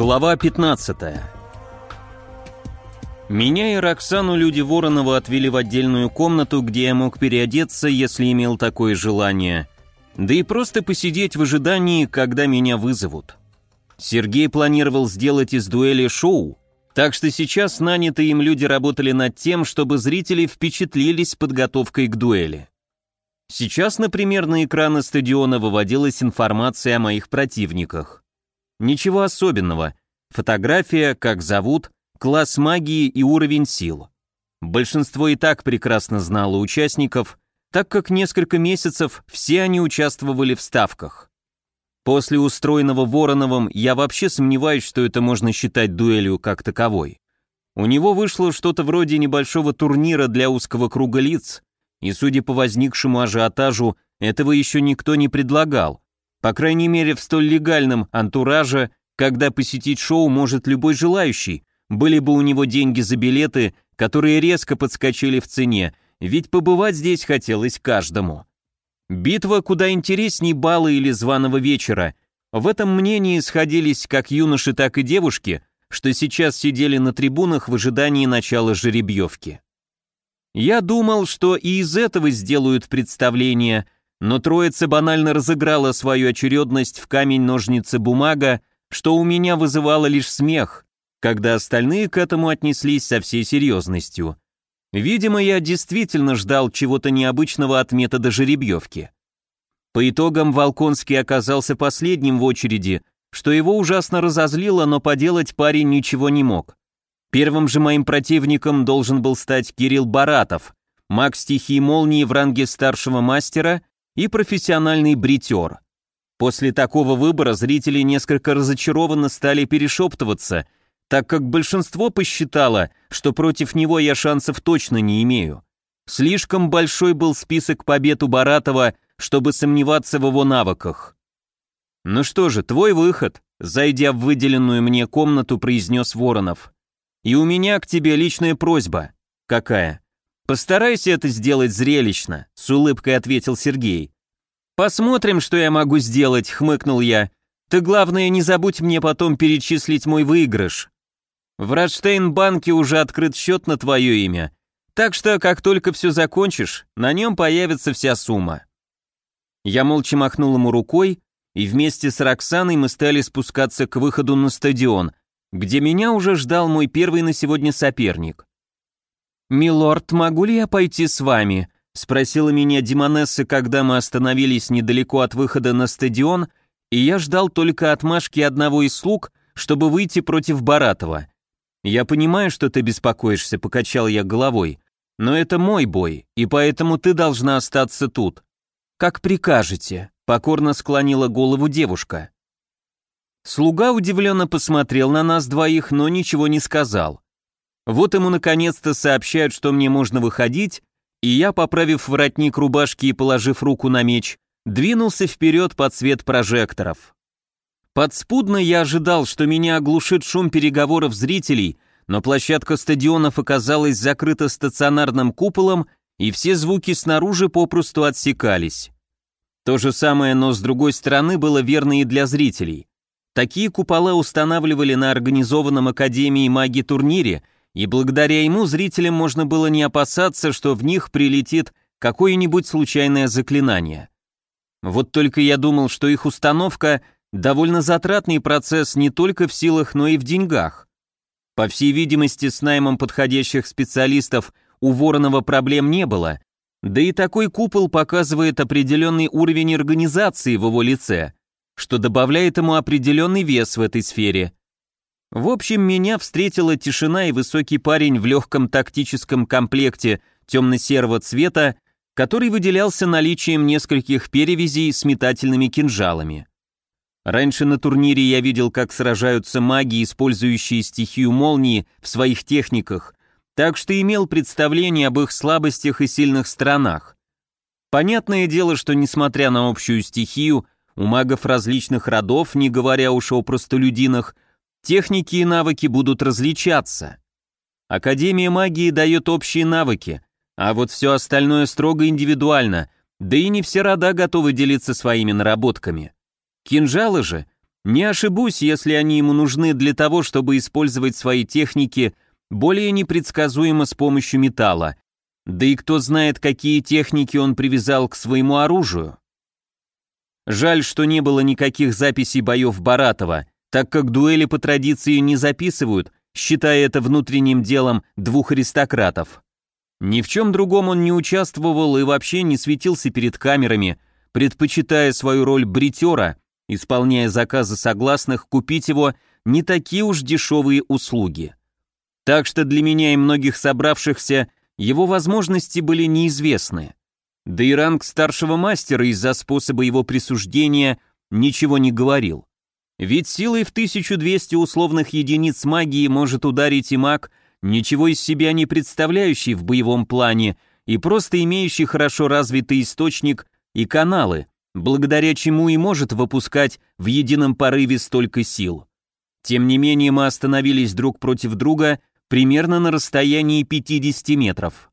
Глава 15 Меня и Роксану люди Воронова отвели в отдельную комнату, где я мог переодеться, если имел такое желание, да и просто посидеть в ожидании, когда меня вызовут. Сергей планировал сделать из дуэли шоу, так что сейчас нанятые им люди работали над тем, чтобы зрители впечатлились подготовкой к дуэли. Сейчас, например, на экраны стадиона выводилась информация о моих противниках. Ничего особенного. Фотография, как зовут, класс магии и уровень сил. Большинство и так прекрасно знало участников, так как несколько месяцев все они участвовали в ставках. После устроенного Вороновым я вообще сомневаюсь, что это можно считать дуэлью как таковой. У него вышло что-то вроде небольшого турнира для узкого круга лиц, и, судя по возникшему ажиотажу, этого еще никто не предлагал, по крайней мере, в столь легальном антураже, когда посетить шоу может любой желающий, были бы у него деньги за билеты, которые резко подскочили в цене, ведь побывать здесь хотелось каждому. Битва куда интересней бала или званого вечера. В этом мнении сходились как юноши, так и девушки, что сейчас сидели на трибунах в ожидании начала жеребьевки. Я думал, что и из этого сделают представление – но троица банально разыграла свою очередность в камень-ножницы-бумага, что у меня вызывало лишь смех, когда остальные к этому отнеслись со всей серьезностью. Видимо, я действительно ждал чего-то необычного от метода жеребьевки. По итогам Волконский оказался последним в очереди, что его ужасно разозлило, но поделать парень ничего не мог. Первым же моим противником должен был стать Кирилл Баратов, маг стихии молнии в ранге старшего мастера и профессиональный бритер. После такого выбора зрители несколько разочарованно стали перешептываться, так как большинство посчитало, что против него я шансов точно не имею. Слишком большой был список побед у Баратова, чтобы сомневаться в его навыках. «Ну что же, твой выход», — зайдя в выделенную мне комнату, произнес Воронов. «И у меня к тебе личная просьба». «Какая?» «Постарайся это сделать зрелищно», — с улыбкой ответил Сергей. «Посмотрим, что я могу сделать», — хмыкнул я. «Ты, главное, не забудь мне потом перечислить мой выигрыш. В Радштейн-банке уже открыт счет на твое имя, так что, как только все закончишь, на нем появится вся сумма». Я молча махнул ему рукой, и вместе с Роксаной мы стали спускаться к выходу на стадион, где меня уже ждал мой первый на сегодня соперник. «Милорд, могу ли я пойти с вами?» — спросила меня Димонесса, когда мы остановились недалеко от выхода на стадион, и я ждал только отмашки одного из слуг, чтобы выйти против Баратова. «Я понимаю, что ты беспокоишься», — покачал я головой, «но это мой бой, и поэтому ты должна остаться тут». «Как прикажете», — покорно склонила голову девушка. Слуга удивленно посмотрел на нас двоих, но ничего не сказал. Вот ему наконец-то сообщают, что мне можно выходить, и я, поправив воротник рубашки и положив руку на меч, двинулся вперед под свет прожекторов. Подспудно я ожидал, что меня оглушит шум переговоров зрителей, но площадка стадионов оказалась закрыта стационарным куполом, и все звуки снаружи попросту отсекались. То же самое, но с другой стороны, было верно и для зрителей. Такие купола устанавливали на организованном Академией магии турнире, и благодаря ему зрителям можно было не опасаться, что в них прилетит какое-нибудь случайное заклинание. Вот только я думал, что их установка – довольно затратный процесс не только в силах, но и в деньгах. По всей видимости, с наймом подходящих специалистов у Воронова проблем не было, да и такой купол показывает определенный уровень организации в его лице, что добавляет ему определенный вес в этой сфере – в общем, меня встретила тишина и высокий парень в легком тактическом комплекте темно-серого цвета, который выделялся наличием нескольких перевязей с метательными кинжалами. Раньше на турнире я видел, как сражаются маги, использующие стихию молнии в своих техниках, так что имел представление об их слабостях и сильных сторонах. Понятное дело, что несмотря на общую стихию, у магов различных родов, не говоря уж о простолюдинах, Техники и навыки будут различаться. Академия магии дает общие навыки, а вот все остальное строго индивидуально, да и не все рода готовы делиться своими наработками. Кинжалы же Не ошибусь, если они ему нужны для того, чтобы использовать свои техники более непредсказуемо с помощью металла. Да и кто знает, какие техники он привязал к своему оружию. Жаль, что не было никаких записей боев Баратова, так как дуэли по традиции не записывают, считая это внутренним делом двух аристократов. Ни в чем другом он не участвовал и вообще не светился перед камерами, предпочитая свою роль бритера, исполняя заказы согласных купить его не такие уж дешевые услуги. Так что для меня и многих собравшихся его возможности были неизвестны. Да и ранг старшего мастера из-за способа его присуждения ничего не говорил. Ведь силой в 1200 условных единиц магии может ударить и маг, ничего из себя не представляющий в боевом плане и просто имеющий хорошо развитый источник и каналы, благодаря чему и может выпускать в едином порыве столько сил. Тем не менее мы остановились друг против друга примерно на расстоянии 50 метров.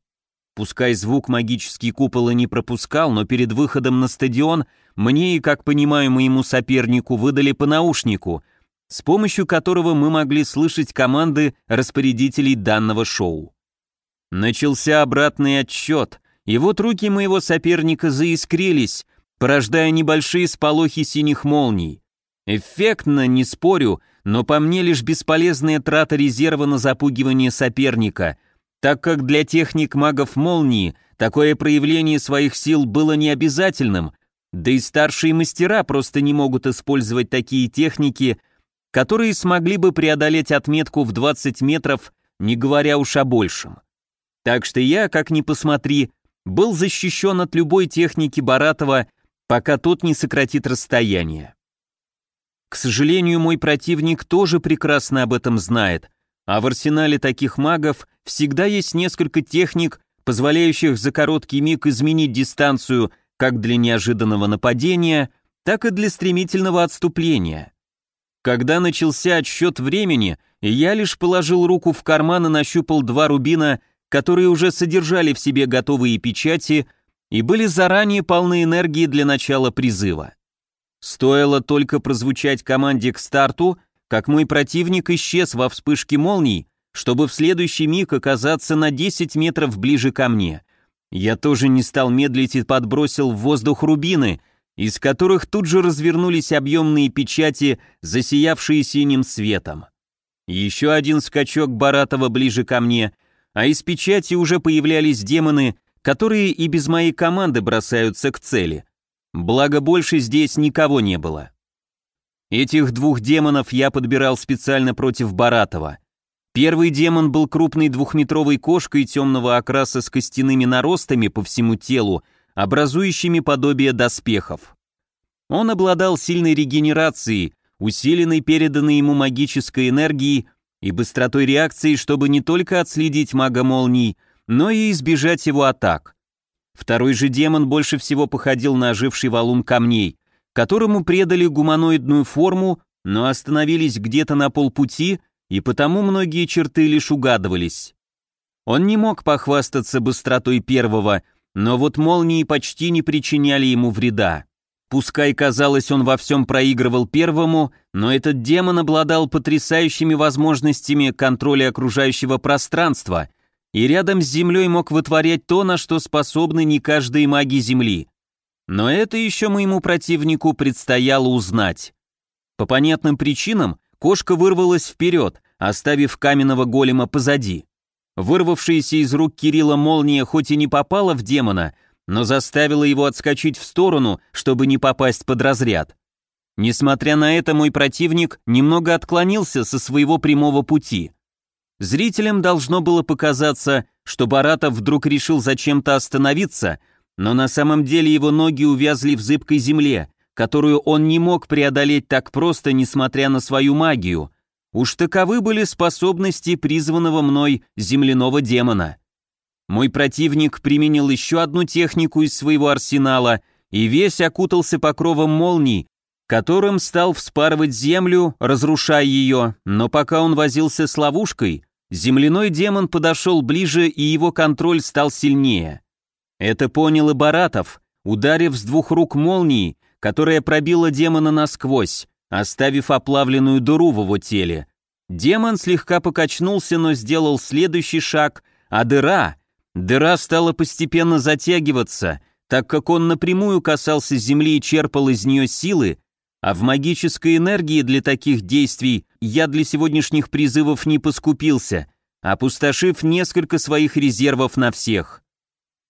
Пускай звук магический купол и не пропускал, но перед выходом на стадион мне и, как понимаю, моему сопернику выдали по наушнику, с помощью которого мы могли слышать команды распорядителей данного шоу. Начался обратный отсчет, и вот руки моего соперника заискрились, порождая небольшие сполохи синих молний. Эффектно, не спорю, но по мне лишь бесполезная трата резерва на запугивание соперника — так как для техник магов молнии такое проявление своих сил было необязательным, да и старшие мастера просто не могут использовать такие техники, которые смогли бы преодолеть отметку в 20 метров, не говоря уж о большем. Так что я, как ни посмотри, был защищен от любой техники Баратова, пока тот не сократит расстояние. К сожалению, мой противник тоже прекрасно об этом знает, а в арсенале таких магов всегда есть несколько техник, позволяющих за короткий миг изменить дистанцию как для неожиданного нападения, так и для стремительного отступления. Когда начался отсчет времени, я лишь положил руку в карман и нащупал два рубина, которые уже содержали в себе готовые печати и были заранее полны энергии для начала призыва. Стоило только прозвучать команде к старту, как мой противник исчез во вспышке молний, чтобы в следующий миг оказаться на 10 метров ближе ко мне. Я тоже не стал медлить и подбросил в воздух рубины, из которых тут же развернулись объемные печати, засиявшие синим светом. Еще один скачок Баратова ближе ко мне, а из печати уже появлялись демоны, которые и без моей команды бросаются к цели. Благо больше здесь никого не было. Этих двух демонов я подбирал специально против Баратова. Первый демон был крупной двухметровой кошкой темного окраса с костяными наростами по всему телу, образующими подобие доспехов. Он обладал сильной регенерацией, усиленной переданной ему магической энергией и быстротой реакции, чтобы не только отследить мага молний, но и избежать его атак. Второй же демон больше всего походил на оживший валун камней, которому предали гуманоидную форму, но остановились где-то на полпути, и потому многие черты лишь угадывались. Он не мог похвастаться быстротой первого, но вот молнии почти не причиняли ему вреда. Пускай, казалось, он во всем проигрывал первому, но этот демон обладал потрясающими возможностями контроля окружающего пространства и рядом с Землей мог вытворять то, на что способны не каждые маги Земли. Но это еще моему противнику предстояло узнать. По понятным причинам кошка вырвалась вперед, оставив каменного голема позади. Вырвавшаяся из рук Кирилла молния хоть и не попала в демона, но заставила его отскочить в сторону, чтобы не попасть под разряд. Несмотря на это, мой противник немного отклонился со своего прямого пути. Зрителям должно было показаться, что Баратов вдруг решил зачем-то остановиться, но на самом деле его ноги увязли в зыбкой земле, которую он не мог преодолеть так просто, несмотря на свою магию. Уж таковы были способности призванного мной земляного демона. Мой противник применил еще одну технику из своего арсенала и весь окутался покровом молний, которым стал вспарывать землю, разрушая ее, но пока он возился с ловушкой, земляной демон подошел ближе и его контроль стал сильнее. Это понял и Баратов, ударив с двух рук молнией, которая пробила демона насквозь, оставив оплавленную дыру в его теле. Демон слегка покачнулся, но сделал следующий шаг, а дыра... Дыра стала постепенно затягиваться, так как он напрямую касался земли и черпал из нее силы, а в магической энергии для таких действий я для сегодняшних призывов не поскупился, опустошив несколько своих резервов на всех.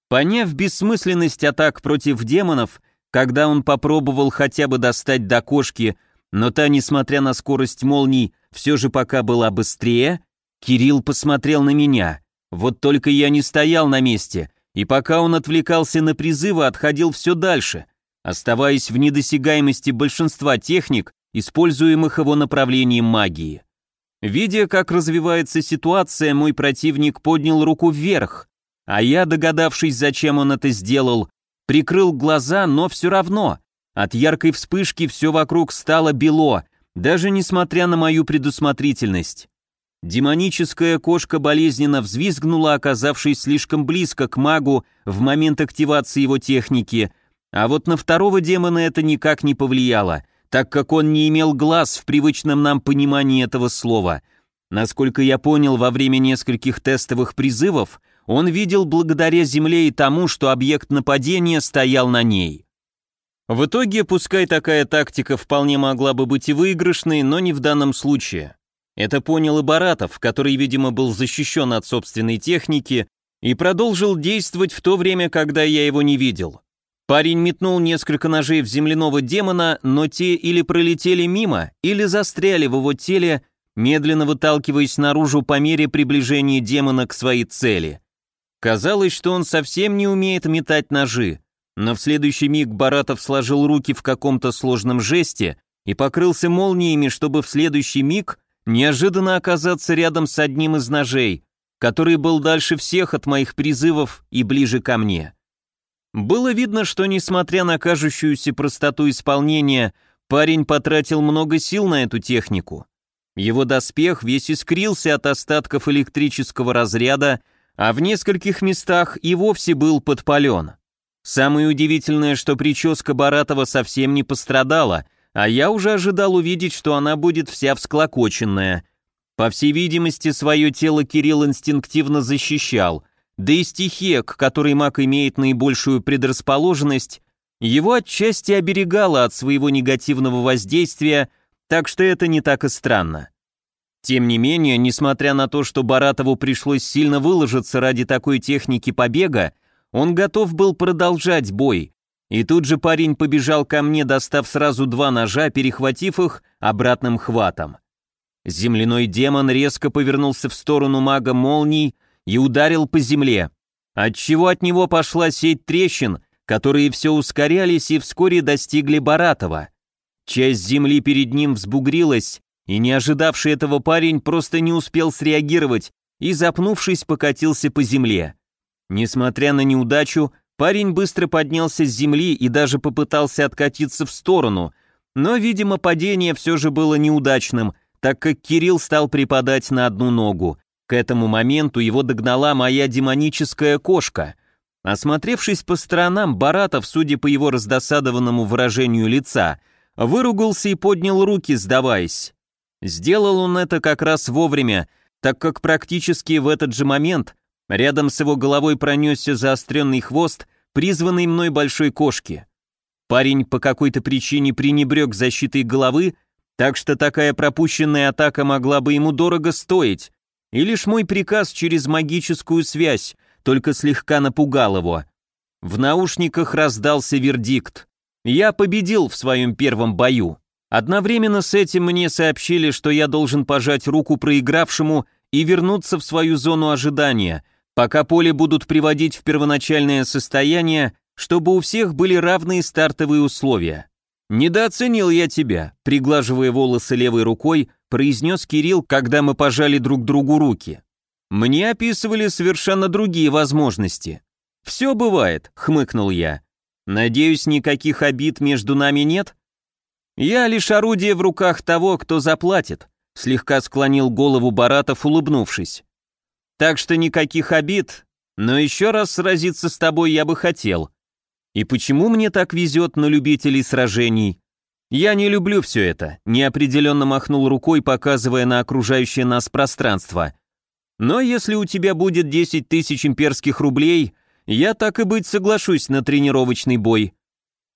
Поняв бессмысленность атак против демонов, когда он попробовал хотя бы достать до кошки, но та, несмотря на скорость молний, все же пока была быстрее, Кирилл посмотрел на меня. Вот только я не стоял на месте, и пока он отвлекался на призывы, отходил все дальше, оставаясь в недосягаемости большинства техник, используемых его направлением магии. Видя, как развивается ситуация, мой противник поднял руку вверх, а я, догадавшись, зачем он это сделал, прикрыл глаза, но все равно. От яркой вспышки все вокруг стало бело, даже несмотря на мою предусмотрительность. Демоническая кошка болезненно взвизгнула, оказавшись слишком близко к магу в момент активации его техники, а вот на второго демона это никак не повлияло, так как он не имел глаз в привычном нам понимании этого слова. Насколько я понял, во время нескольких тестовых призывов он видел благодаря Земле и тому, что объект нападения стоял на ней. В итоге, пускай такая тактика вполне могла бы быть и выигрышной, но не в данном случае. Это понял и Баратов, который, видимо, был защищен от собственной техники и продолжил действовать в то время, когда я его не видел. Парень метнул несколько ножей в земляного демона, но те или пролетели мимо, или застряли в его теле, медленно выталкиваясь наружу по мере приближения демона к своей цели. Казалось, что он совсем не умеет метать ножи, но в следующий миг Баратов сложил руки в каком-то сложном жесте и покрылся молниями, чтобы в следующий миг неожиданно оказаться рядом с одним из ножей, который был дальше всех от моих призывов и ближе ко мне. Было видно, что, несмотря на кажущуюся простоту исполнения, парень потратил много сил на эту технику. Его доспех весь искрился от остатков электрического разряда, а в нескольких местах и вовсе был подпален. Самое удивительное, что прическа Баратова совсем не пострадала, а я уже ожидал увидеть, что она будет вся всклокоченная. По всей видимости, свое тело Кирилл инстинктивно защищал, да и стихия, к которой маг имеет наибольшую предрасположенность, его отчасти оберегала от своего негативного воздействия, так что это не так и странно. Тем не менее, несмотря на то, что Баратову пришлось сильно выложиться ради такой техники побега, он готов был продолжать бой. И тут же парень побежал ко мне, достав сразу два ножа, перехватив их обратным хватом. Земляной демон резко повернулся в сторону мага молний и ударил по земле, отчего от него пошла сеть трещин, которые все ускорялись и вскоре достигли Баратова. Часть земли перед ним взбугрилась, и не ожидавший этого парень просто не успел среагировать и, запнувшись, покатился по земле. Несмотря на неудачу, парень быстро поднялся с земли и даже попытался откатиться в сторону, но, видимо, падение все же было неудачным, так как Кирилл стал припадать на одну ногу. К этому моменту его догнала моя демоническая кошка. Осмотревшись по сторонам, Баратов, судя по его раздосадованному выражению лица, выругался и поднял руки, сдаваясь. Сделал он это как раз вовремя, так как практически в этот же момент рядом с его головой пронесся заостренный хвост призванной мной большой кошки. Парень по какой-то причине пренебрег защитой головы, так что такая пропущенная атака могла бы ему дорого стоить, и лишь мой приказ через магическую связь только слегка напугал его. В наушниках раздался вердикт. Я победил в своем первом бою. Одновременно с этим мне сообщили, что я должен пожать руку проигравшему и вернуться в свою зону ожидания, пока поле будут приводить в первоначальное состояние, чтобы у всех были равные стартовые условия. «Недооценил я тебя», — приглаживая волосы левой рукой, произнес Кирилл, когда мы пожали друг другу руки. «Мне описывали совершенно другие возможности». «Все бывает», — хмыкнул я. «Надеюсь, никаких обид между нами нет?» «Я лишь орудие в руках того, кто заплатит», слегка склонил голову Баратов, улыбнувшись. «Так что никаких обид, но еще раз сразиться с тобой я бы хотел. И почему мне так везет на любителей сражений? «Я не люблю все это», — неопределенно махнул рукой, показывая на окружающее нас пространство. «Но если у тебя будет 10 тысяч имперских рублей, я так и быть соглашусь на тренировочный бой».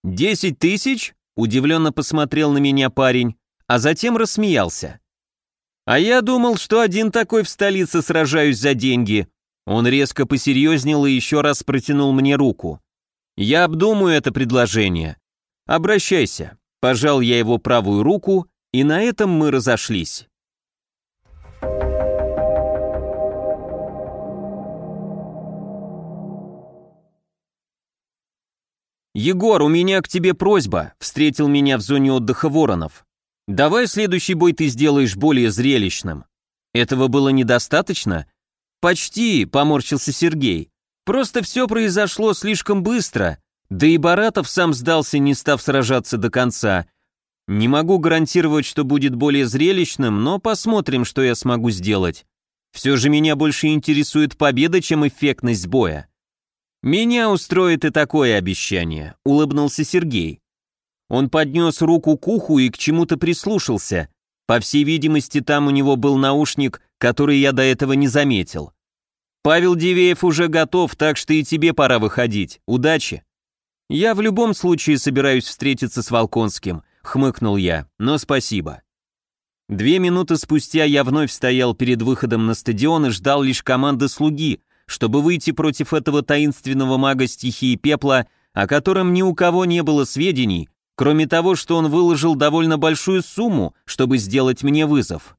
«Десять тысяч?» — удивленно посмотрел на меня парень, а затем рассмеялся. «А я думал, что один такой в столице сражаюсь за деньги». Он резко посерьезнел и еще раз протянул мне руку. «Я обдумаю это предложение. Обращайся». Пожал я его правую руку, и на этом мы разошлись. «Егор, у меня к тебе просьба», — встретил меня в зоне отдыха Воронов. «Давай следующий бой ты сделаешь более зрелищным». «Этого было недостаточно?» «Почти», — поморщился Сергей. «Просто все произошло слишком быстро, да и Баратов сам сдался, не став сражаться до конца. Не могу гарантировать, что будет более зрелищным, но посмотрим, что я смогу сделать. Все же меня больше интересует победа, чем эффектность боя». «Меня устроит и такое обещание», — улыбнулся Сергей. Он поднес руку к уху и к чему-то прислушался. По всей видимости, там у него был наушник, который я до этого не заметил. «Павел Дивеев уже готов, так что и тебе пора выходить. Удачи!» «Я в любом случае собираюсь встретиться с Волконским», — хмыкнул я, — «но спасибо». Две минуты спустя я вновь стоял перед выходом на стадион и ждал лишь команды слуги, чтобы выйти против этого таинственного мага стихии пепла, о котором ни у кого не было сведений, кроме того, что он выложил довольно большую сумму, чтобы сделать мне вызов.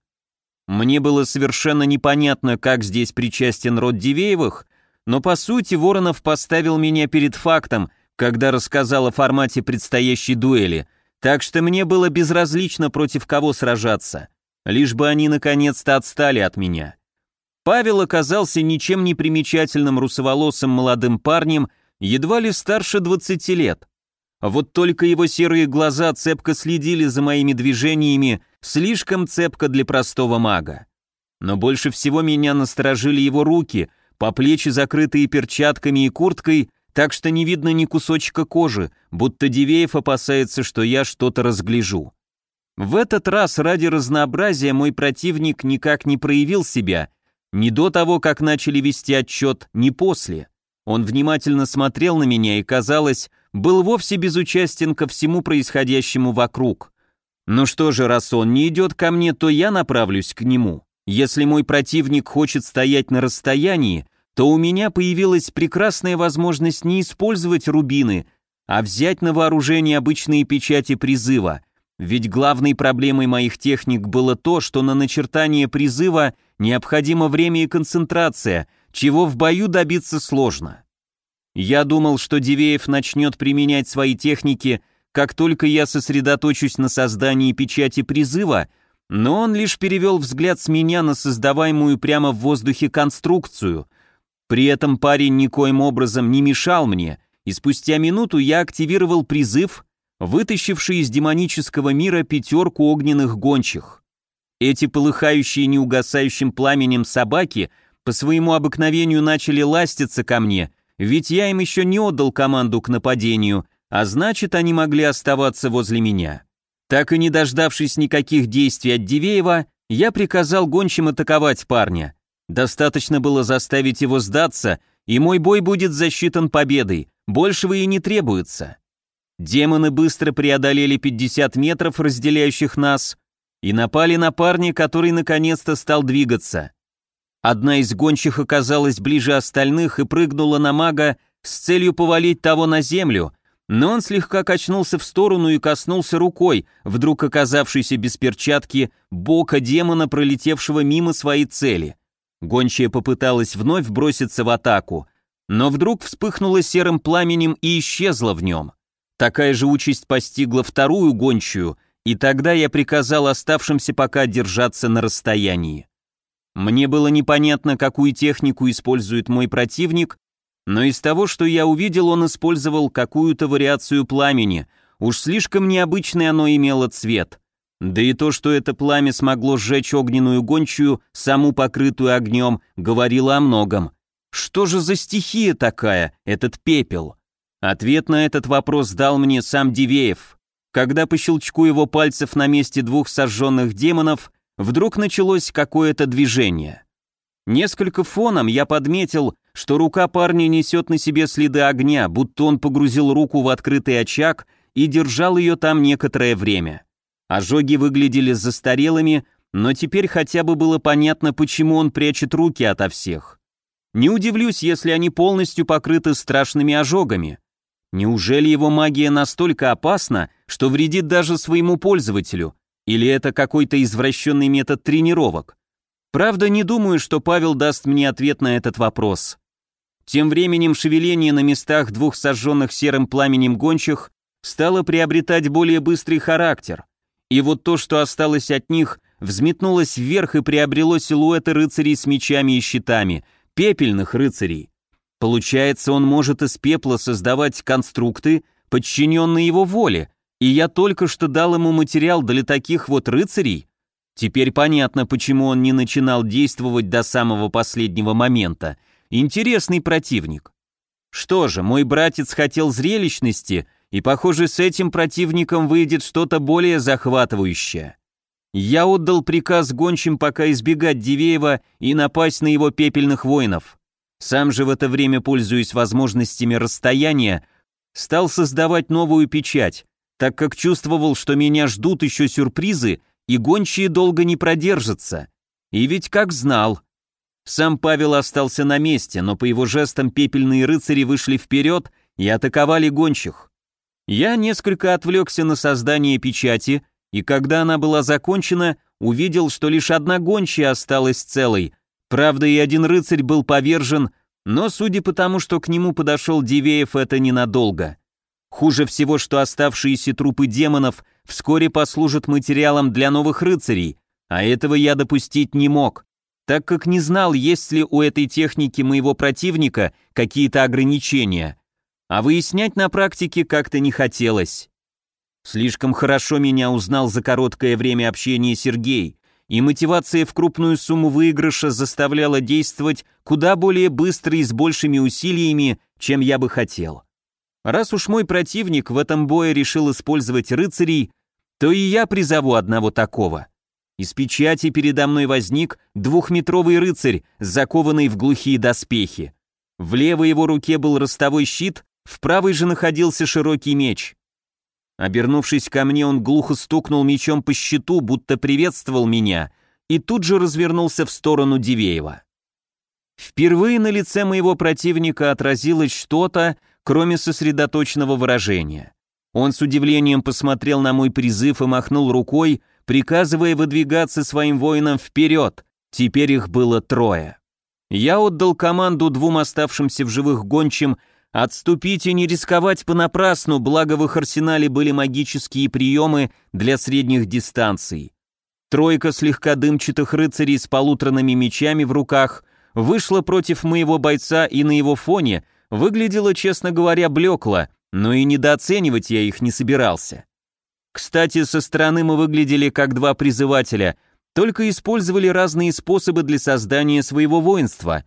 Мне было совершенно непонятно, как здесь причастен род Дивеевых, но по сути Воронов поставил меня перед фактом, когда рассказал о формате предстоящей дуэли, так что мне было безразлично против кого сражаться, лишь бы они наконец-то отстали от меня. Павел оказался ничем не примечательным русоволосым молодым парнем, едва ли старше 20 лет. Вот только его серые глаза цепко следили за моими движениями, слишком цепко для простого мага. Но больше всего меня насторожили его руки, по плечи закрытые перчатками и курткой, так что не видно ни кусочка кожи, будто Дивеев опасается, что я что-то разгляжу. В этот раз ради разнообразия мой противник никак не проявил себя — ни до того, как начали вести отчет, ни после. Он внимательно смотрел на меня и, казалось, был вовсе безучастен ко всему происходящему вокруг. Ну что же, раз он не идет ко мне, то я направлюсь к нему. Если мой противник хочет стоять на расстоянии, то у меня появилась прекрасная возможность не использовать рубины, а взять на вооружение обычные печати призыва — ведь главной проблемой моих техник было то, что на начертание призыва необходимо время и концентрация, чего в бою добиться сложно. Я думал, что Дивеев начнет применять свои техники, как только я сосредоточусь на создании печати призыва, но он лишь перевел взгляд с меня на создаваемую прямо в воздухе конструкцию. При этом парень никоим образом не мешал мне, и спустя минуту я активировал призыв, вытащивший из демонического мира пятерку огненных гончих. Эти полыхающие неугасающим пламенем собаки по своему обыкновению начали ластиться ко мне, ведь я им еще не отдал команду к нападению, а значит, они могли оставаться возле меня. Так и не дождавшись никаких действий от Дивеева, я приказал гончим атаковать парня. Достаточно было заставить его сдаться, и мой бой будет засчитан победой, большего и не требуется. Демоны быстро преодолели 50 метров, разделяющих нас, и напали на парня, который наконец-то стал двигаться. Одна из гончих оказалась ближе остальных и прыгнула на мага с целью повалить того на землю, но он слегка качнулся в сторону и коснулся рукой, вдруг оказавшейся без перчатки, бока демона, пролетевшего мимо своей цели. Гончая попыталась вновь броситься в атаку, но вдруг вспыхнула серым пламенем и исчезла в нем. Такая же участь постигла вторую гончую, и тогда я приказал оставшимся пока держаться на расстоянии. Мне было непонятно, какую технику использует мой противник, но из того, что я увидел, он использовал какую-то вариацию пламени, уж слишком необычный оно имело цвет. Да и то, что это пламя смогло сжечь огненную гончую, саму покрытую огнем, говорило о многом. Что же за стихия такая, этот пепел? Ответ на этот вопрос дал мне сам Дивеев. Когда по щелчку его пальцев на месте двух сожженных демонов вдруг началось какое-то движение. Несколько фоном я подметил, что рука парня несет на себе следы огня, будто он погрузил руку в открытый очаг и держал ее там некоторое время. Ожоги выглядели застарелыми, но теперь хотя бы было понятно, почему он прячет руки ото всех. Не удивлюсь, если они полностью покрыты страшными ожогами. Неужели его магия настолько опасна, что вредит даже своему пользователю? Или это какой-то извращенный метод тренировок? Правда, не думаю, что Павел даст мне ответ на этот вопрос. Тем временем шевеление на местах двух сожженных серым пламенем гончих стало приобретать более быстрый характер. И вот то, что осталось от них, взметнулось вверх и приобрело силуэты рыцарей с мечами и щитами, пепельных рыцарей. Получается, он может из пепла создавать конструкты, подчиненные его воле, и я только что дал ему материал для таких вот рыцарей? Теперь понятно, почему он не начинал действовать до самого последнего момента. Интересный противник. Что же, мой братец хотел зрелищности, и, похоже, с этим противником выйдет что-то более захватывающее. Я отдал приказ гончим пока избегать Дивеева и напасть на его пепельных воинов. Сам же в это время, пользуясь возможностями расстояния, стал создавать новую печать, так как чувствовал, что меня ждут еще сюрпризы, и гончие долго не продержатся. И ведь как знал. Сам Павел остался на месте, но по его жестам пепельные рыцари вышли вперед и атаковали гончих. Я несколько отвлекся на создание печати, и когда она была закончена, увидел, что лишь одна гончая осталась целой, Правда, и один рыцарь был повержен, но судя по тому, что к нему подошел Дивеев, это ненадолго. Хуже всего, что оставшиеся трупы демонов вскоре послужат материалом для новых рыцарей, а этого я допустить не мог, так как не знал, есть ли у этой техники моего противника какие-то ограничения. А выяснять на практике как-то не хотелось. Слишком хорошо меня узнал за короткое время общения Сергей, и мотивация в крупную сумму выигрыша заставляла действовать куда более быстро и с большими усилиями, чем я бы хотел. Раз уж мой противник в этом бое решил использовать рыцарей, то и я призову одного такого. Из печати передо мной возник двухметровый рыцарь, закованный в глухие доспехи. В левой его руке был ростовой щит, в правой же находился широкий меч. Обернувшись ко мне, он глухо стукнул мечом по щиту, будто приветствовал меня, и тут же развернулся в сторону Дивеева. Впервые на лице моего противника отразилось что-то, кроме сосредоточенного выражения. Он с удивлением посмотрел на мой призыв и махнул рукой, приказывая выдвигаться своим воинам вперед. Теперь их было трое. Я отдал команду двум оставшимся в живых гончим Отступить и не рисковать понапрасну, благо в их арсенале были магические приемы для средних дистанций. Тройка слегка дымчатых рыцарей с полуторными мечами в руках вышла против моего бойца и на его фоне выглядела, честно говоря, блекло, но и недооценивать я их не собирался. Кстати, со стороны мы выглядели как два призывателя, только использовали разные способы для создания своего воинства.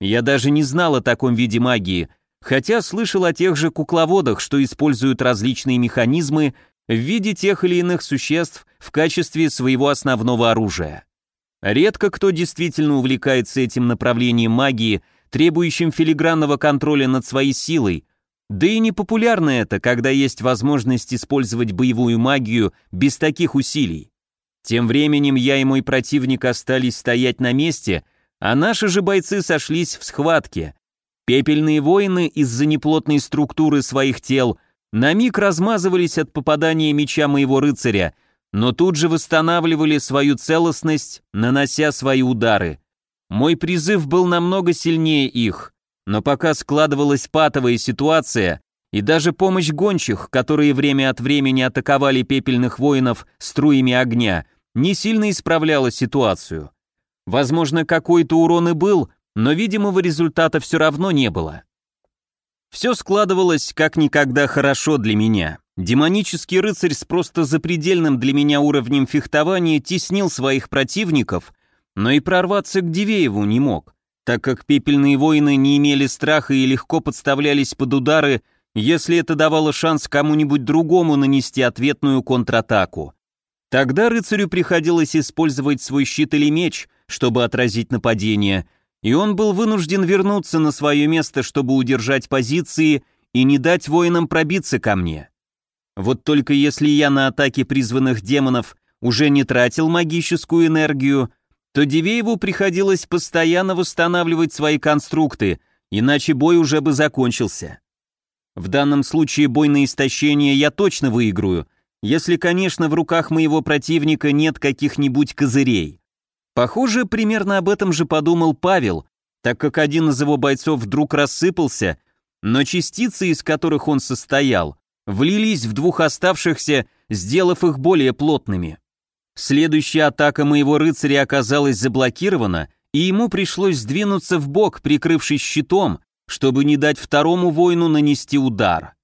Я даже не знал о таком виде магии — хотя слышал о тех же кукловодах, что используют различные механизмы в виде тех или иных существ в качестве своего основного оружия. Редко кто действительно увлекается этим направлением магии, требующим филигранного контроля над своей силой, да и не популярно это, когда есть возможность использовать боевую магию без таких усилий. Тем временем я и мой противник остались стоять на месте, а наши же бойцы сошлись в схватке, Пепельные воины из-за неплотной структуры своих тел на миг размазывались от попадания меча моего рыцаря, но тут же восстанавливали свою целостность, нанося свои удары. Мой призыв был намного сильнее их, но пока складывалась патовая ситуация, и даже помощь гончих, которые время от времени атаковали пепельных воинов струями огня, не сильно исправляла ситуацию. Возможно, какой-то урон и был, но видимого результата все равно не было. Все складывалось как никогда хорошо для меня. Демонический рыцарь с просто запредельным для меня уровнем фехтования теснил своих противников, но и прорваться к Дивееву не мог, так как пепельные воины не имели страха и легко подставлялись под удары если это давало шанс кому-нибудь другому нанести ответную контратаку. Тогда рыцарю приходилось использовать свой щит или меч, чтобы отразить нападение, и он был вынужден вернуться на свое место, чтобы удержать позиции и не дать воинам пробиться ко мне. Вот только если я на атаке призванных демонов уже не тратил магическую энергию, то Дивееву приходилось постоянно восстанавливать свои конструкты, иначе бой уже бы закончился. В данном случае бой на истощение я точно выиграю, если, конечно, в руках моего противника нет каких-нибудь козырей. Похоже, примерно об этом же подумал Павел, так как один из его бойцов вдруг рассыпался, но частицы, из которых он состоял, влились в двух оставшихся, сделав их более плотными. Следующая атака моего рыцаря оказалась заблокирована, и ему пришлось сдвинуться в бок, прикрывшись щитом, чтобы не дать второму воину нанести удар.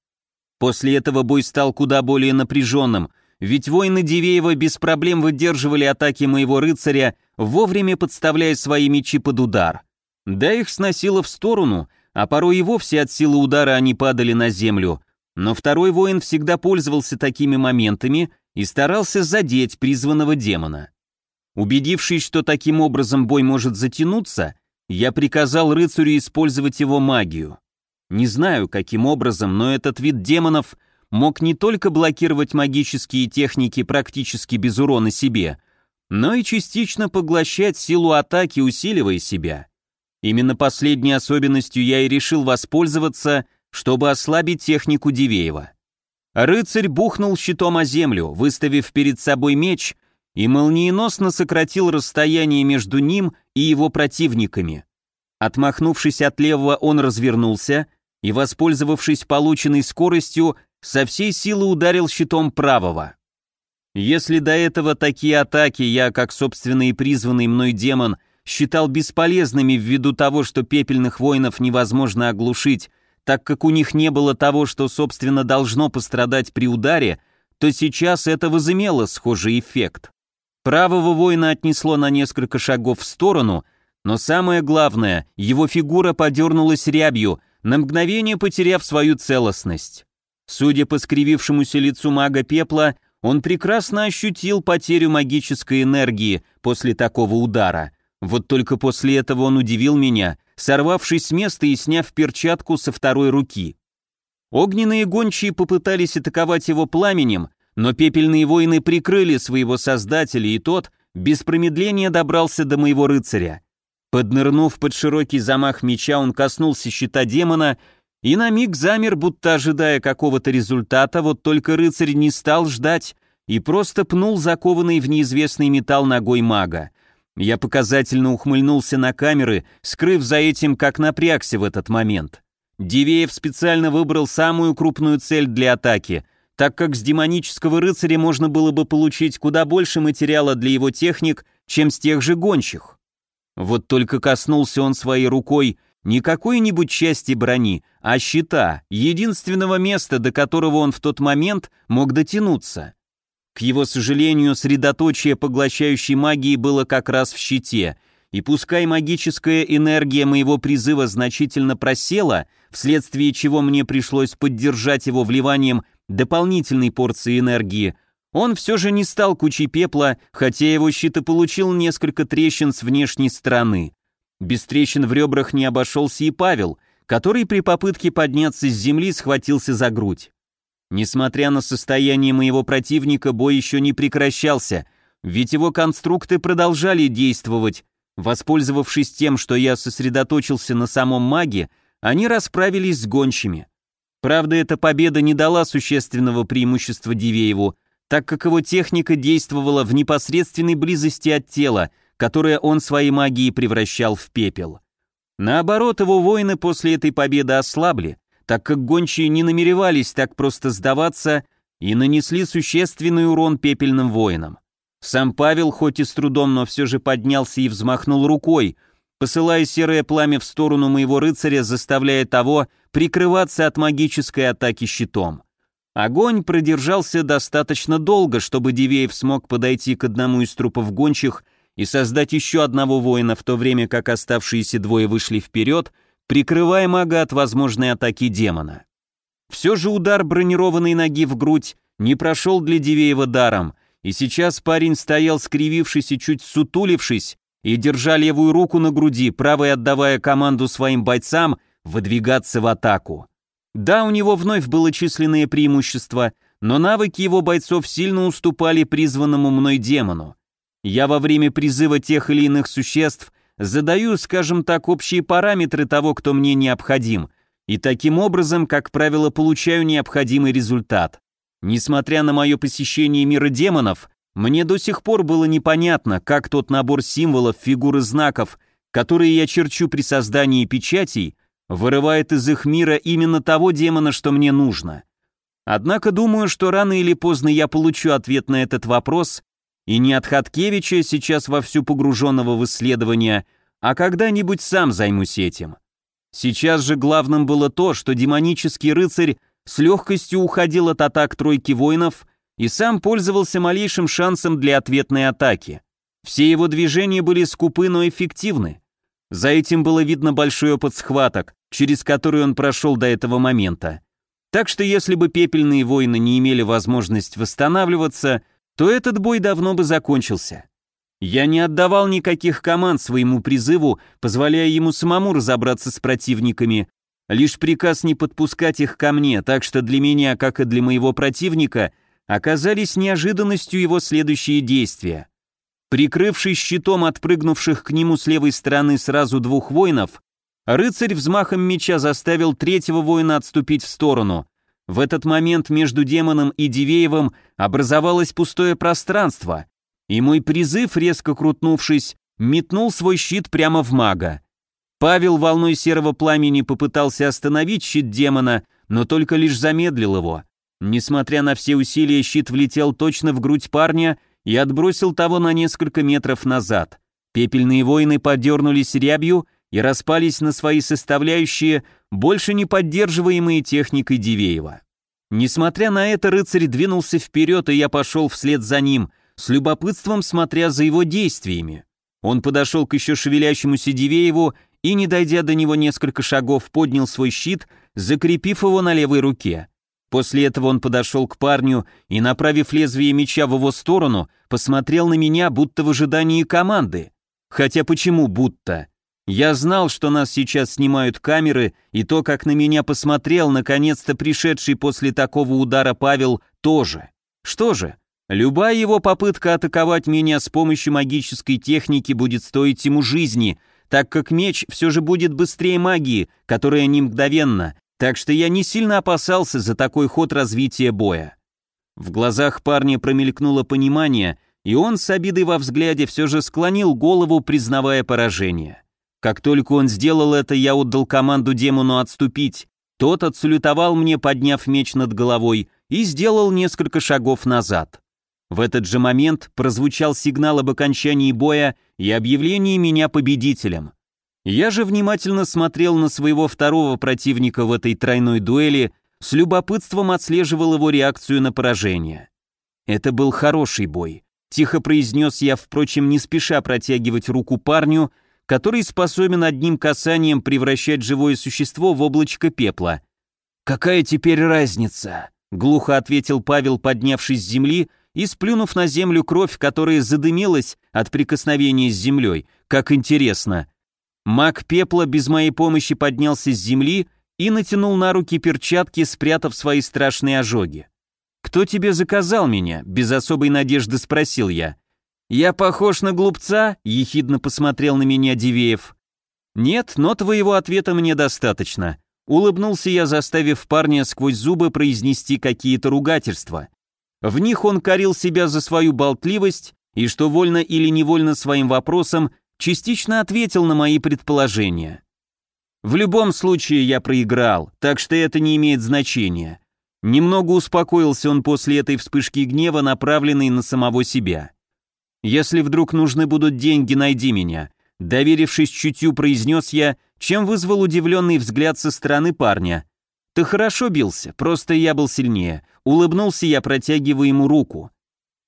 После этого бой стал куда более напряженным, ведь воины Дивеева без проблем выдерживали атаки моего рыцаря, вовремя подставляя свои мечи под удар. Да их сносило в сторону, а порой и вовсе от силы удара они падали на землю, но второй воин всегда пользовался такими моментами и старался задеть призванного демона. Убедившись, что таким образом бой может затянуться, я приказал рыцарю использовать его магию. Не знаю, каким образом, но этот вид демонов мог не только блокировать магические техники практически без урона себе, но и частично поглощать силу атаки, усиливая себя. Именно последней особенностью я и решил воспользоваться, чтобы ослабить технику Дивеева. Рыцарь бухнул щитом о землю, выставив перед собой меч, и молниеносно сократил расстояние между ним и его противниками. Отмахнувшись от левого, он развернулся и, воспользовавшись полученной скоростью, со всей силы ударил щитом правого. Если до этого такие атаки я, как собственный призванный мной демон, считал бесполезными ввиду того, что пепельных воинов невозможно оглушить, так как у них не было того, что, собственно, должно пострадать при ударе, то сейчас это возымело схожий эффект. Правого воина отнесло на несколько шагов в сторону, но самое главное, его фигура подернулась рябью, на мгновение потеряв свою целостность. Судя по скривившемуся лицу мага пепла, он прекрасно ощутил потерю магической энергии после такого удара. Вот только после этого он удивил меня, сорвавшись с места и сняв перчатку со второй руки. Огненные гончие попытались атаковать его пламенем, но пепельные воины прикрыли своего создателя, и тот без промедления добрался до моего рыцаря. Поднырнув под широкий замах меча, он коснулся щита демона и на миг замер, будто ожидая какого-то результата, вот только рыцарь не стал ждать и просто пнул закованный в неизвестный металл ногой мага. Я показательно ухмыльнулся на камеры, скрыв за этим, как напрягся в этот момент. Дивеев специально выбрал самую крупную цель для атаки, так как с демонического рыцаря можно было бы получить куда больше материала для его техник, чем с тех же гончих. Вот только коснулся он своей рукой не какой-нибудь части брони, а щита, единственного места, до которого он в тот момент мог дотянуться. К его сожалению, средоточие поглощающей магии было как раз в щите, и пускай магическая энергия моего призыва значительно просела, вследствие чего мне пришлось поддержать его вливанием дополнительной порции энергии, он все же не стал кучей пепла, хотя его щит и получил несколько трещин с внешней стороны. Без трещин в ребрах не обошелся и Павел, который при попытке подняться с земли схватился за грудь. Несмотря на состояние моего противника, бой еще не прекращался, ведь его конструкты продолжали действовать. Воспользовавшись тем, что я сосредоточился на самом маге, они расправились с гончими. Правда, эта победа не дала существенного преимущества Дивееву, так как его техника действовала в непосредственной близости от тела, которое он своей магией превращал в пепел. Наоборот, его воины после этой победы ослабли, так как гончие не намеревались так просто сдаваться и нанесли существенный урон пепельным воинам. Сам Павел, хоть и с трудом, но все же поднялся и взмахнул рукой, посылая серое пламя в сторону моего рыцаря, заставляя того прикрываться от магической атаки щитом. Огонь продержался достаточно долго, чтобы Дивеев смог подойти к одному из трупов гончих и создать еще одного воина, в то время как оставшиеся двое вышли вперед — прикрывая мага от возможной атаки демона. Все же удар бронированной ноги в грудь не прошел для Дивеева даром, и сейчас парень стоял скривившись и чуть сутулившись, и держа левую руку на груди, правой отдавая команду своим бойцам выдвигаться в атаку. Да, у него вновь было численное преимущество, но навыки его бойцов сильно уступали призванному мной демону. Я во время призыва тех или иных существ задаю, скажем так, общие параметры того, кто мне необходим, и таким образом, как правило, получаю необходимый результат. Несмотря на мое посещение мира демонов, мне до сих пор было непонятно, как тот набор символов, фигур и знаков, которые я черчу при создании печатей, вырывает из их мира именно того демона, что мне нужно. Однако думаю, что рано или поздно я получу ответ на этот вопрос, и не от Хаткевича, сейчас вовсю погруженного в исследование, а когда-нибудь сам займусь этим. Сейчас же главным было то, что демонический рыцарь с легкостью уходил от атак тройки воинов и сам пользовался малейшим шансом для ответной атаки. Все его движения были скупы, но эффективны. За этим было видно большой опыт схваток, через который он прошел до этого момента. Так что если бы пепельные воины не имели возможность восстанавливаться, то этот бой давно бы закончился. Я не отдавал никаких команд своему призыву, позволяя ему самому разобраться с противниками, лишь приказ не подпускать их ко мне, так что для меня, как и для моего противника, оказались неожиданностью его следующие действия. Прикрывшись щитом отпрыгнувших к нему с левой стороны сразу двух воинов, рыцарь взмахом меча заставил третьего воина отступить в сторону. В этот момент между демоном и Дивеевым образовалось пустое пространство, и мой призыв, резко крутнувшись, метнул свой щит прямо в мага. Павел волной серого пламени попытался остановить щит демона, но только лишь замедлил его. Несмотря на все усилия, щит влетел точно в грудь парня и отбросил того на несколько метров назад. Пепельные воины подернулись рябью и распались на свои составляющие, больше не поддерживаемые техникой Дивеева. Несмотря на это, рыцарь двинулся вперед, и я пошел вслед за ним — с любопытством смотря за его действиями. Он подошел к еще шевелящемуся Дивееву и, не дойдя до него несколько шагов, поднял свой щит, закрепив его на левой руке. После этого он подошел к парню и, направив лезвие меча в его сторону, посмотрел на меня, будто в ожидании команды. Хотя почему будто? Я знал, что нас сейчас снимают камеры, и то, как на меня посмотрел, наконец-то пришедший после такого удара Павел, тоже. Что же, Любая его попытка атаковать меня с помощью магической техники будет стоить ему жизни, так как меч все же будет быстрее магии, которая не мгновенна, так что я не сильно опасался за такой ход развития боя. В глазах парня промелькнуло понимание, и он с обидой во взгляде все же склонил голову, признавая поражение. Как только он сделал это, я отдал команду демону отступить. Тот отсалютовал мне, подняв меч над головой, и сделал несколько шагов назад. В этот же момент прозвучал сигнал об окончании боя и объявлении меня победителем. Я же внимательно смотрел на своего второго противника в этой тройной дуэли, с любопытством отслеживал его реакцию на поражение. Это был хороший бой. Тихо произнес я, впрочем, не спеша протягивать руку парню, который способен одним касанием превращать живое существо в облачко пепла. «Какая теперь разница?» — глухо ответил Павел, поднявшись с земли и сплюнув на землю кровь, которая задымилась от прикосновения с землей. Как интересно. Маг пепла без моей помощи поднялся с земли и натянул на руки перчатки, спрятав свои страшные ожоги. «Кто тебе заказал меня?» — без особой надежды спросил я. «Я похож на глупца?» — ехидно посмотрел на меня Дивеев. «Нет, но твоего ответа мне достаточно». Улыбнулся я, заставив парня сквозь зубы произнести какие-то ругательства. В них он корил себя за свою болтливость и, что вольно или невольно своим вопросом, частично ответил на мои предположения. В любом случае я проиграл, так что это не имеет значения. Немного успокоился он после этой вспышки гнева, направленной на самого себя. «Если вдруг нужны будут деньги, найди меня», доверившись чутью, произнес я, чем вызвал удивленный взгляд со стороны парня. «Ты хорошо бился, просто я был сильнее», Улыбнулся я, протягивая ему руку.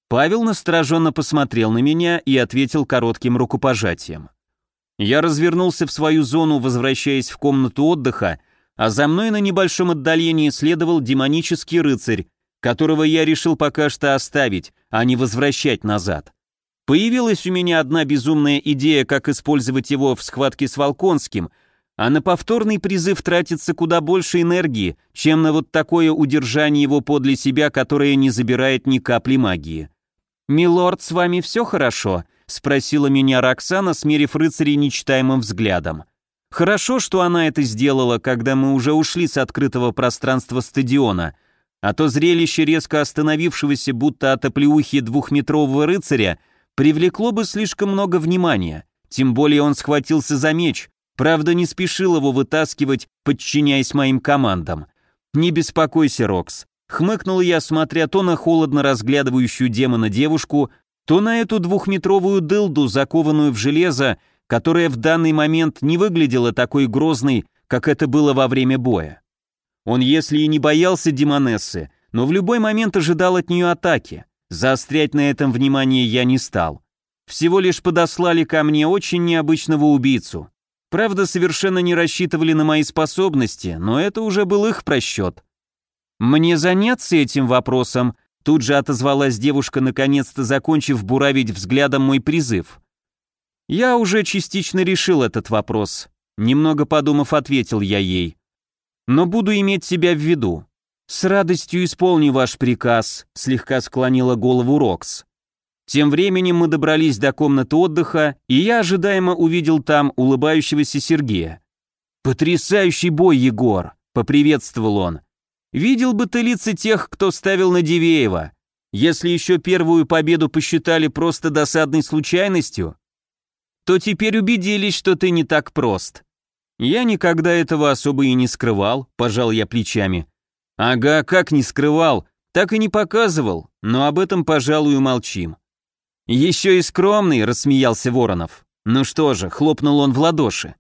Павел настороженно посмотрел на меня и ответил коротким рукопожатием. Я развернулся в свою зону, возвращаясь в комнату отдыха, а за мной на небольшом отдалении следовал демонический рыцарь, которого я решил пока что оставить, а не возвращать назад. Появилась у меня одна безумная идея, как использовать его в схватке с Волконским, а на повторный призыв тратится куда больше энергии, чем на вот такое удержание его подле себя, которое не забирает ни капли магии. «Милорд, с вами все хорошо?» — спросила меня Роксана, смерив рыцарей нечитаемым взглядом. Хорошо, что она это сделала, когда мы уже ушли с открытого пространства стадиона, а то зрелище резко остановившегося будто от оплеухи двухметрового рыцаря привлекло бы слишком много внимания, тем более он схватился за меч, правда не спешил его вытаскивать, подчиняясь моим командам. «Не беспокойся, Рокс», — хмыкнул я, смотря то на холодно разглядывающую демона девушку, то на эту двухметровую дылду, закованную в железо, которая в данный момент не выглядела такой грозной, как это было во время боя. Он, если и не боялся Демонессы, но в любой момент ожидал от нее атаки. Заострять на этом внимание я не стал. Всего лишь подослали ко мне очень необычного убийцу. Правда, совершенно не рассчитывали на мои способности, но это уже был их просчет. Мне заняться этим вопросом, тут же отозвалась девушка, наконец-то закончив буравить взглядом мой призыв. Я уже частично решил этот вопрос. Немного подумав, ответил я ей. Но буду иметь себя в виду. С радостью исполню ваш приказ, слегка склонила голову Рокс. Тем временем мы добрались до комнаты отдыха, и я ожидаемо увидел там улыбающегося Сергея. «Потрясающий бой, Егор!» — поприветствовал он. «Видел бы ты лица тех, кто ставил на Дивеева. Если еще первую победу посчитали просто досадной случайностью, то теперь убедились, что ты не так прост. Я никогда этого особо и не скрывал, пожал я плечами. Ага, как не скрывал, так и не показывал, но об этом, пожалуй, умолчим. Еще и скромный, рассмеялся Воронов. Ну что же, хлопнул он в ладоши.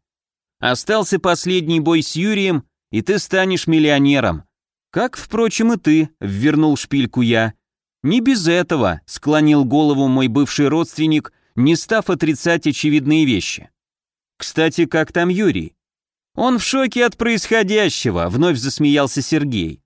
Остался последний бой с Юрием, и ты станешь миллионером. Как, впрочем, и ты, ввернул шпильку я. Не без этого, склонил голову мой бывший родственник, не став отрицать очевидные вещи. «Кстати, как там Юрий?» «Он в шоке от происходящего», — вновь засмеялся Сергей.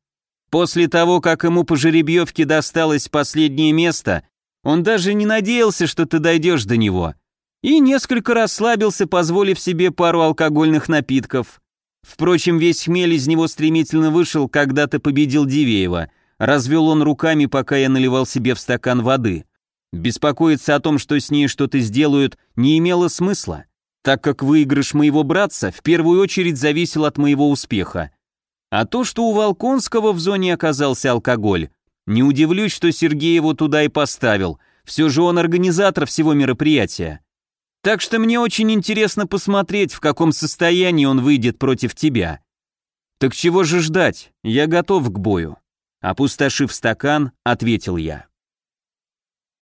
«После того, как ему по жеребьевке досталось последнее место, он даже не надеялся, что ты дойдешь до него. И несколько расслабился, позволив себе пару алкогольных напитков. Впрочем, весь хмель из него стремительно вышел, когда ты победил Дивеева. Развел он руками, пока я наливал себе в стакан воды. Беспокоиться о том, что с ней что-то сделают, не имело смысла, так как выигрыш моего братца в первую очередь зависел от моего успеха. А то, что у Волконского в зоне оказался алкоголь, не удивлюсь, что Сергей его туда и поставил, все же он организатор всего мероприятия. Так что мне очень интересно посмотреть, в каком состоянии он выйдет против тебя. Так чего же ждать? Я готов к бою. Опустошив стакан, ответил я.